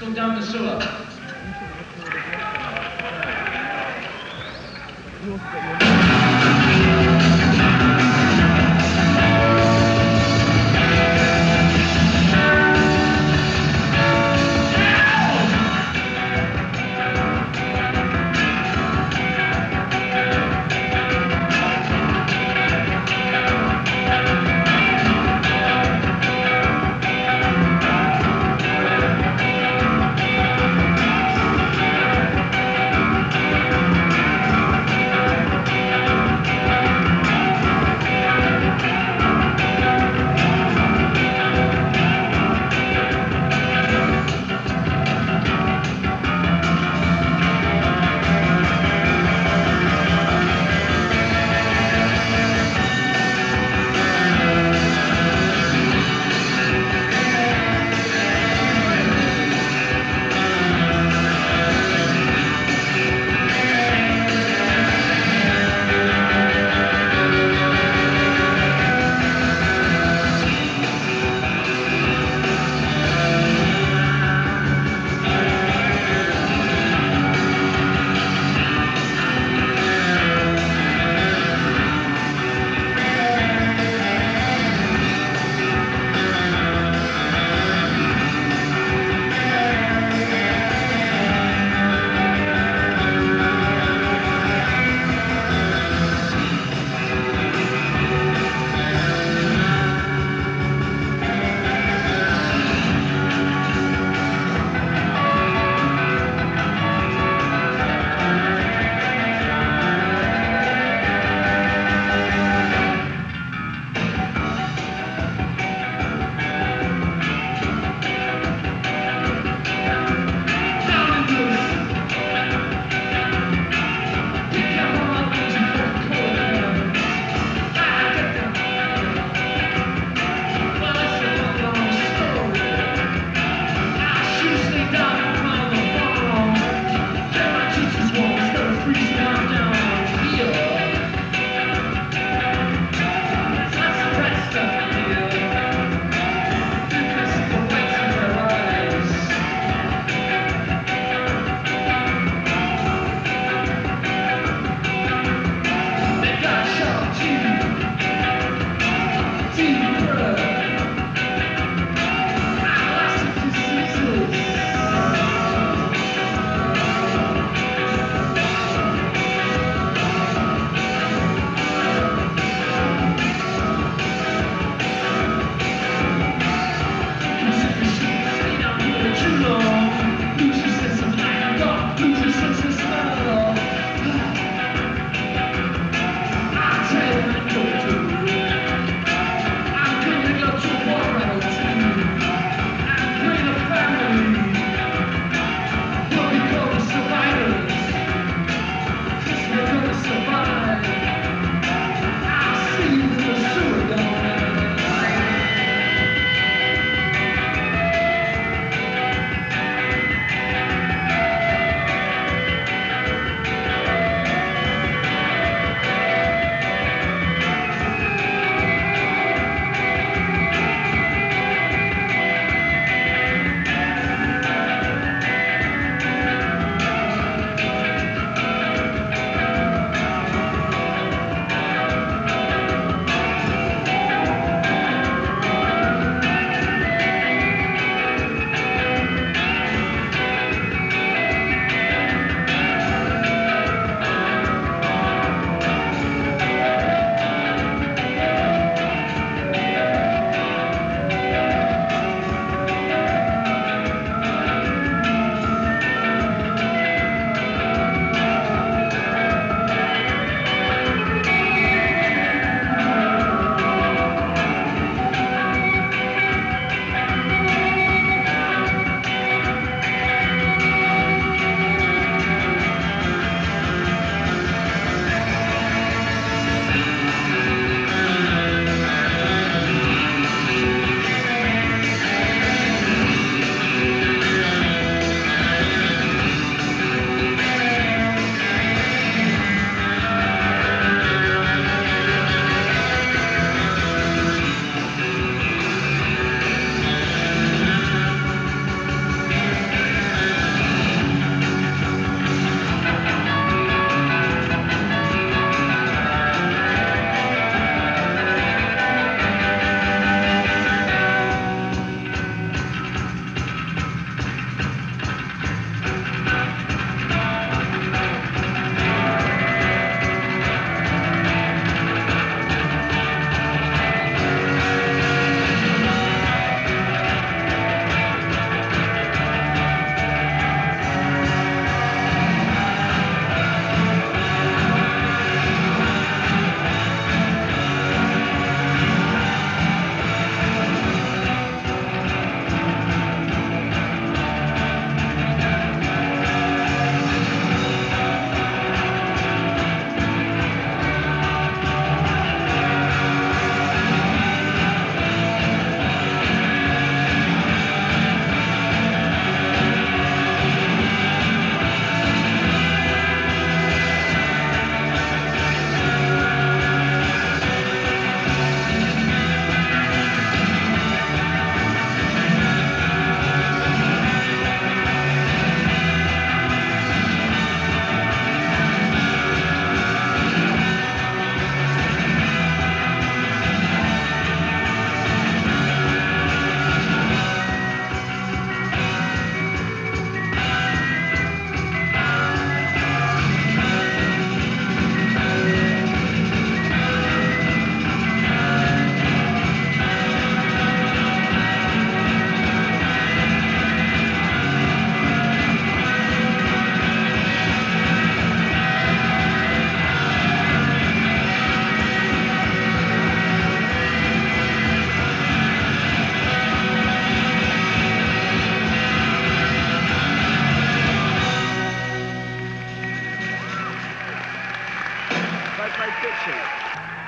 go down the sewer.